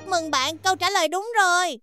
Chúc mừng bạn, câu trả lời đúng rồi.